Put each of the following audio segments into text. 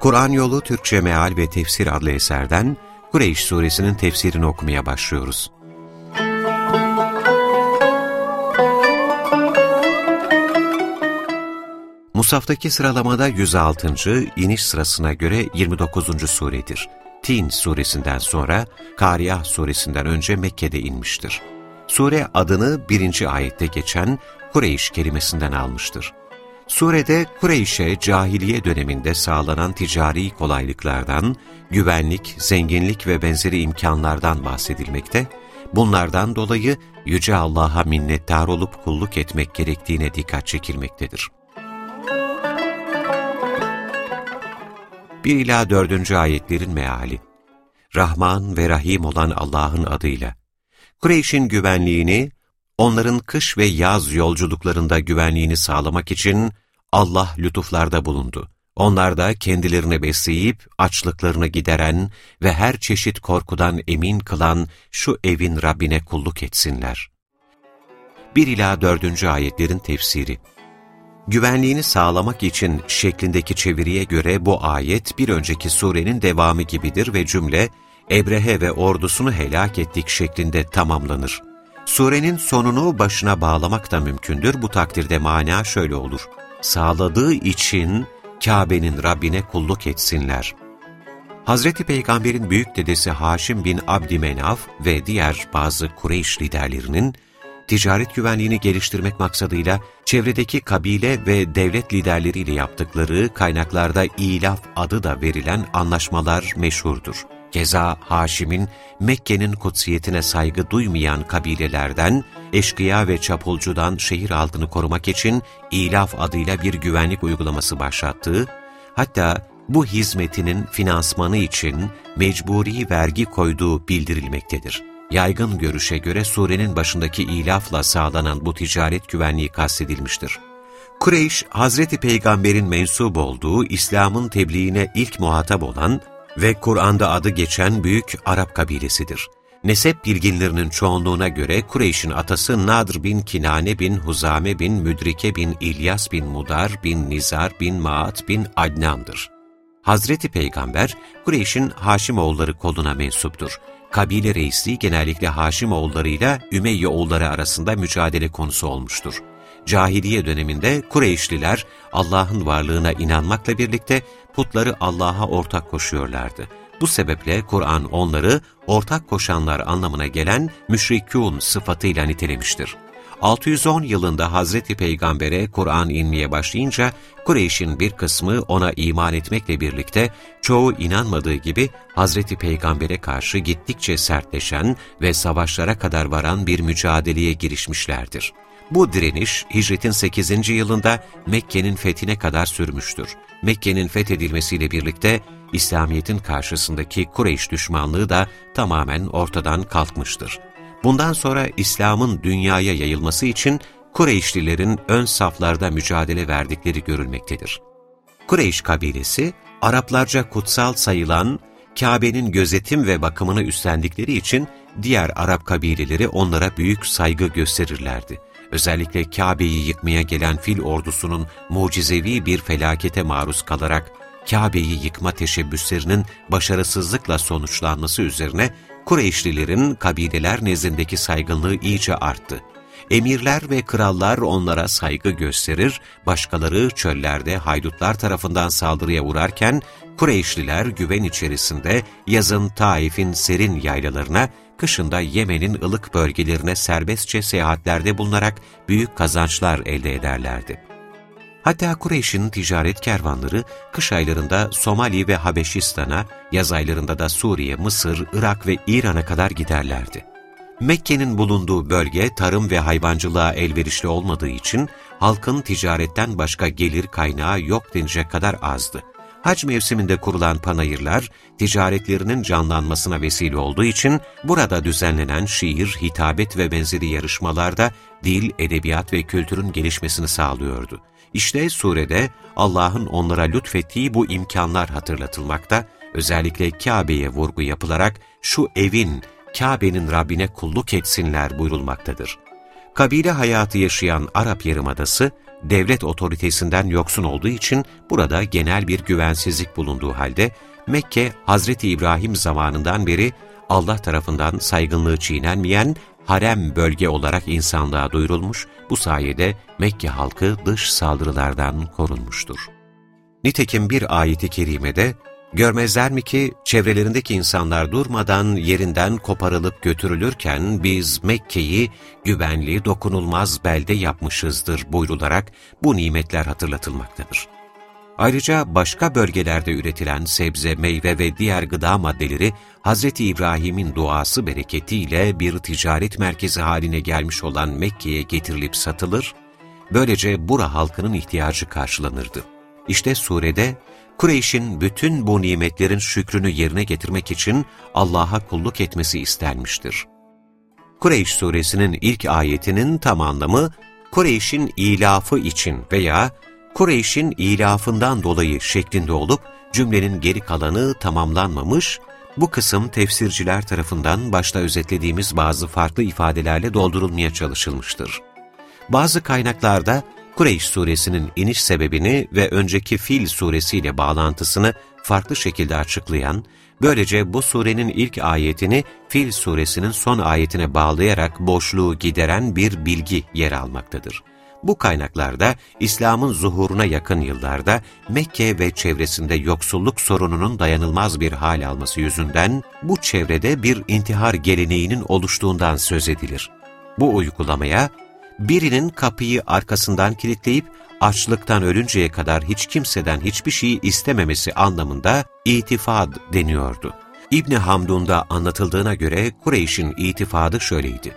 Kur'an Yolu Türkçe Meal ve Tefsir adlı eserden Kureyş suresinin tefsirini okumaya başlıyoruz. Musaftaki sıralamada 106. iniş sırasına göre 29. suredir. Tin suresinden sonra Kariyah suresinden önce Mekke'de inmiştir. Sure adını birinci ayette geçen Kureyş kelimesinden almıştır. Surede Kureyş'e cahiliye döneminde sağlanan ticari kolaylıklardan, güvenlik, zenginlik ve benzeri imkanlardan bahsedilmekte, bunlardan dolayı Yüce Allah'a minnettar olup kulluk etmek gerektiğine dikkat çekilmektedir. 1 ila 4. ayetlerin meali Rahman ve Rahim olan Allah'ın adıyla. Kureyş'in güvenliğini, onların kış ve yaz yolculuklarında güvenliğini sağlamak için Allah lütuflarda bulundu. Onlar da kendilerini besleyip açlıklarını gideren ve her çeşit korkudan emin kılan şu evin Rabbine kulluk etsinler. 1 ila 4. ayetlerin tefsiri Güvenliğini sağlamak için şeklindeki çeviriye göre bu ayet bir önceki surenin devamı gibidir ve cümle Ebrehe ve ordusunu helak ettik şeklinde tamamlanır. Surenin sonunu başına bağlamak da mümkündür. Bu takdirde mana şöyle olur. Sağladığı için Kabe'nin Rabbine kulluk etsinler. Hazreti Peygamber'in büyük dedesi Haşim bin Abdümenaf ve diğer bazı Kureyş liderlerinin ticaret güvenliğini geliştirmek maksadıyla çevredeki kabile ve devlet liderleriyle yaptıkları kaynaklarda ilaf adı da verilen anlaşmalar meşhurdur. Keza Haşim'in Mekke'nin kutsiyetine saygı duymayan kabilelerden, eşkıya ve çapulcudan şehir altını korumak için İlaf adıyla bir güvenlik uygulaması başlattığı, hatta bu hizmetinin finansmanı için mecburi vergi koyduğu bildirilmektedir. Yaygın görüşe göre surenin başındaki ilafla sağlanan bu ticaret güvenliği kastedilmiştir. Kureyş, Hazreti Peygamber'in mensup olduğu İslam'ın tebliğine ilk muhatap olan ve Kur'an'da adı geçen büyük Arap kabilesidir. Nesep bilginlerinin çoğunluğuna göre Kureyş'in atası Nadr bin Kinane bin Huzame bin Müdrike bin İlyas bin Mudar bin Nizar bin Maat bin Adnan'dır. Hazreti Peygamber, Kureyş'in Haşimoğulları koluna mensuptur. Kabile reisliği genellikle Haşimoğullarıyla Ümeyye oğulları arasında mücadele konusu olmuştur. Cahiliye döneminde Kureyşliler Allah'ın varlığına inanmakla birlikte putları Allah'a ortak koşuyorlardı. Bu sebeple Kur'an onları ortak koşanlar anlamına gelen müşrikûn sıfatıyla nitelemiştir. 610 yılında Hazreti Peygamber'e Kur'an inmeye başlayınca Kureyş'in bir kısmı ona iman etmekle birlikte çoğu inanmadığı gibi Hazreti Peygamber'e karşı gittikçe sertleşen ve savaşlara kadar varan bir mücadeleye girişmişlerdir. Bu direniş hicretin 8. yılında Mekke'nin fethine kadar sürmüştür. Mekke'nin fethedilmesiyle birlikte İslamiyet'in karşısındaki Kureyş düşmanlığı da tamamen ortadan kalkmıştır. Bundan sonra İslam'ın dünyaya yayılması için Kureyşlilerin ön saflarda mücadele verdikleri görülmektedir. Kureyş kabilesi, Araplarca kutsal sayılan Kabe'nin gözetim ve bakımını üstlendikleri için diğer Arap kabileleri onlara büyük saygı gösterirlerdi özellikle Kabe'yi yıkmaya gelen fil ordusunun mucizevi bir felakete maruz kalarak Kabe'yi yıkma teşebbüslerinin başarısızlıkla sonuçlanması üzerine Kureyşlilerin kabileler nezdindeki saygınlığı iyice arttı. Emirler ve krallar onlara saygı gösterir, başkaları çöllerde haydutlar tarafından saldırıya uğrarken Kureyşliler güven içerisinde yazın Taif'in serin yaylalarına, kışında Yemen'in ılık bölgelerine serbestçe seyahatlerde bulunarak büyük kazançlar elde ederlerdi. Hatta Kureyş'in ticaret kervanları kış aylarında Somali ve Habeşistan'a, yaz aylarında da Suriye, Mısır, Irak ve İran'a kadar giderlerdi. Mekke'nin bulunduğu bölge tarım ve hayvancılığa elverişli olmadığı için halkın ticaretten başka gelir kaynağı yok denecek kadar azdı. Hac mevsiminde kurulan panayırlar, ticaretlerinin canlanmasına vesile olduğu için burada düzenlenen şiir, hitabet ve benzeri yarışmalarda dil, edebiyat ve kültürün gelişmesini sağlıyordu. İşte surede Allah'ın onlara lütfettiği bu imkanlar hatırlatılmakta, özellikle Kabe'ye vurgu yapılarak şu evin, Kabe'nin Rabbine kulluk etsinler buyurulmaktadır. Kabile hayatı yaşayan Arap Yarımadası, devlet otoritesinden yoksun olduğu için burada genel bir güvensizlik bulunduğu halde, Mekke, Hazreti İbrahim zamanından beri Allah tarafından saygınlığı çiğnenmeyen harem bölge olarak insanlığa duyurulmuş, bu sayede Mekke halkı dış saldırılardan korunmuştur. Nitekim bir ayeti kerimede, Görmezler mi ki çevrelerindeki insanlar durmadan yerinden koparılıp götürülürken biz Mekke'yi güvenli, dokunulmaz belde yapmışızdır buyrularak bu nimetler hatırlatılmaktadır. Ayrıca başka bölgelerde üretilen sebze, meyve ve diğer gıda maddeleri Hz. İbrahim'in duası bereketiyle bir ticaret merkezi haline gelmiş olan Mekke'ye getirilip satılır, böylece bura halkının ihtiyacı karşılanırdı. İşte surede Kureyş'in bütün bu nimetlerin şükrünü yerine getirmek için Allah'a kulluk etmesi istenmiştir. Kureyş suresinin ilk ayetinin tam anlamı, Kureyş'in ilafı için veya Kureyş'in ilafından dolayı şeklinde olup, cümlenin geri kalanı tamamlanmamış, bu kısım tefsirciler tarafından başta özetlediğimiz bazı farklı ifadelerle doldurulmaya çalışılmıştır. Bazı kaynaklarda Kureyş suresinin iniş sebebini ve önceki Fil suresiyle bağlantısını farklı şekilde açıklayan, böylece bu surenin ilk ayetini Fil suresinin son ayetine bağlayarak boşluğu gideren bir bilgi yer almaktadır. Bu kaynaklarda İslam'ın zuhuruna yakın yıllarda Mekke ve çevresinde yoksulluk sorununun dayanılmaz bir hal alması yüzünden bu çevrede bir intihar geleneğinin oluştuğundan söz edilir. Bu uygulamaya birinin kapıyı arkasından kilitleyip açlıktan ölünceye kadar hiç kimseden hiçbir şeyi istememesi anlamında itifad deniyordu. İbni Hamdun'da anlatıldığına göre Kureyş'in itifadı şöyleydi.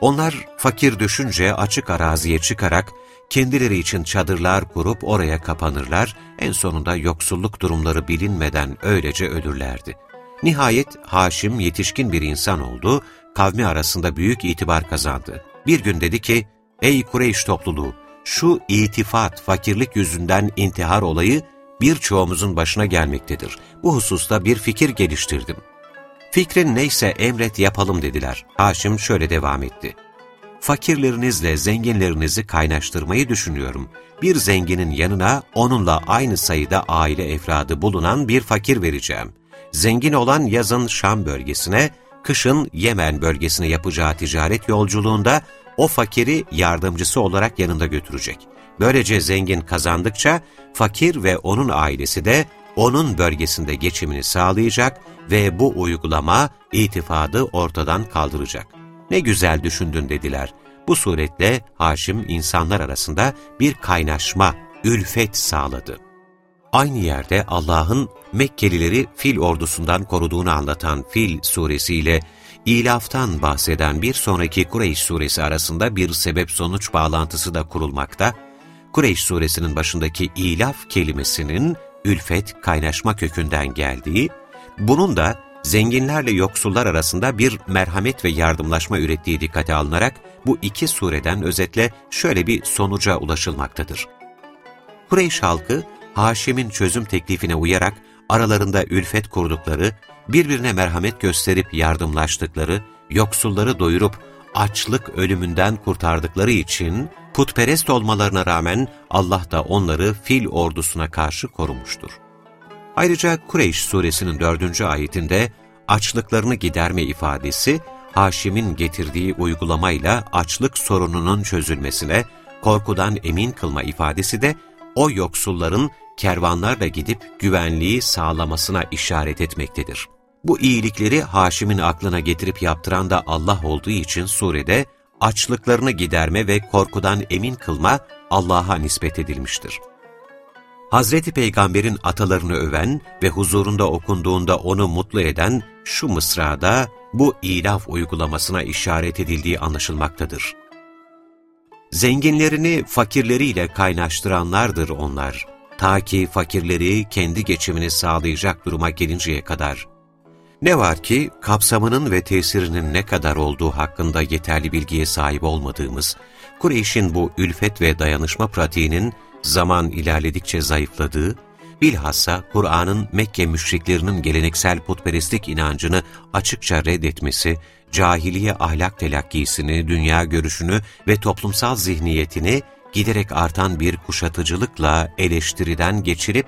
Onlar fakir düşünce açık araziye çıkarak kendileri için çadırlar kurup oraya kapanırlar, en sonunda yoksulluk durumları bilinmeden öylece ölürlerdi. Nihayet Haşim yetişkin bir insan oldu, kavmi arasında büyük itibar kazandı. Bir gün dedi ki, ''Ey Kureyş topluluğu, şu itifat, fakirlik yüzünden intihar olayı birçoğumuzun başına gelmektedir. Bu hususta bir fikir geliştirdim. Fikrin neyse emret yapalım dediler. Haşim şöyle devam etti. Fakirlerinizle zenginlerinizi kaynaştırmayı düşünüyorum. Bir zenginin yanına onunla aynı sayıda aile efradı bulunan bir fakir vereceğim. Zengin olan yazın Şam bölgesine, kışın Yemen bölgesine yapacağı ticaret yolculuğunda o fakiri yardımcısı olarak yanında götürecek. Böylece zengin kazandıkça fakir ve onun ailesi de onun bölgesinde geçimini sağlayacak ve bu uygulama itifadı ortadan kaldıracak. Ne güzel düşündün dediler. Bu suretle Haşim insanlar arasında bir kaynaşma, ülfet sağladı. Aynı yerde Allah'ın Mekkelileri fil ordusundan koruduğunu anlatan Fil suresiyle ilaftan bahseden bir sonraki Kureyş suresi arasında bir sebep-sonuç bağlantısı da kurulmakta. Kureyş suresinin başındaki ilaf kelimesinin ülfet, kaynaşma kökünden geldiği, bunun da zenginlerle yoksullar arasında bir merhamet ve yardımlaşma ürettiği dikkate alınarak bu iki sureden özetle şöyle bir sonuca ulaşılmaktadır. Kureyş halkı, Haşim'in çözüm teklifine uyarak aralarında ülfet kurdukları, birbirine merhamet gösterip yardımlaştıkları, yoksulları doyurup açlık ölümünden kurtardıkları için putperest olmalarına rağmen Allah da onları fil ordusuna karşı korumuştur. Ayrıca Kureyş suresinin dördüncü ayetinde açlıklarını giderme ifadesi, Haşim'in getirdiği uygulamayla açlık sorununun çözülmesine, korkudan emin kılma ifadesi de o yoksulların kervanlarla gidip güvenliği sağlamasına işaret etmektedir. Bu iyilikleri Haşim'in aklına getirip yaptıran da Allah olduğu için surede açlıklarını giderme ve korkudan emin kılma Allah'a nispet edilmiştir. Hazreti Peygamber'in atalarını öven ve huzurunda okunduğunda onu mutlu eden şu mısrada bu ilaf uygulamasına işaret edildiği anlaşılmaktadır. Zenginlerini fakirleriyle kaynaştıranlardır onlar Ta ki fakirleri kendi geçimini sağlayacak duruma gelinceye kadar. Ne var ki kapsamının ve tesirinin ne kadar olduğu hakkında yeterli bilgiye sahip olmadığımız, Kureyş'in bu ülfet ve dayanışma pratiğinin zaman ilerledikçe zayıfladığı, bilhassa Kur'an'ın Mekke müşriklerinin geleneksel putperestlik inancını açıkça reddetmesi, cahiliye ahlak telakkisini, dünya görüşünü ve toplumsal zihniyetini giderek artan bir kuşatıcılıkla eleştiriden geçirip,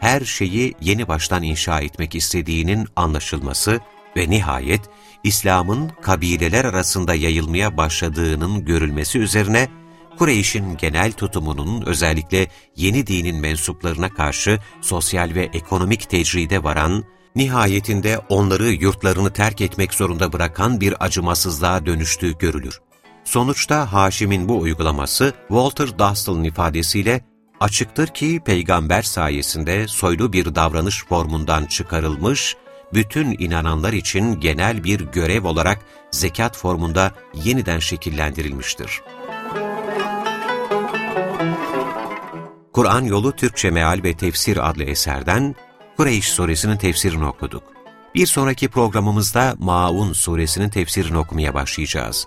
her şeyi yeni baştan inşa etmek istediğinin anlaşılması ve nihayet İslam'ın kabileler arasında yayılmaya başladığının görülmesi üzerine Kureyş'in genel tutumunun özellikle yeni dinin mensuplarına karşı sosyal ve ekonomik tecride varan, nihayetinde onları yurtlarını terk etmek zorunda bırakan bir acımasızlığa dönüştüğü görülür. Sonuçta Haşim'in bu uygulaması Walter Dustel'ın ifadesiyle açıktır ki peygamber sayesinde soylu bir davranış formundan çıkarılmış, bütün inananlar için genel bir görev olarak zekat formunda yeniden şekillendirilmiştir. Kur'an Yolu Türkçe Meal ve Tefsir adlı eserden Kureyş suresinin tefsirini okuduk. Bir sonraki programımızda Maun suresinin tefsirini okumaya başlayacağız.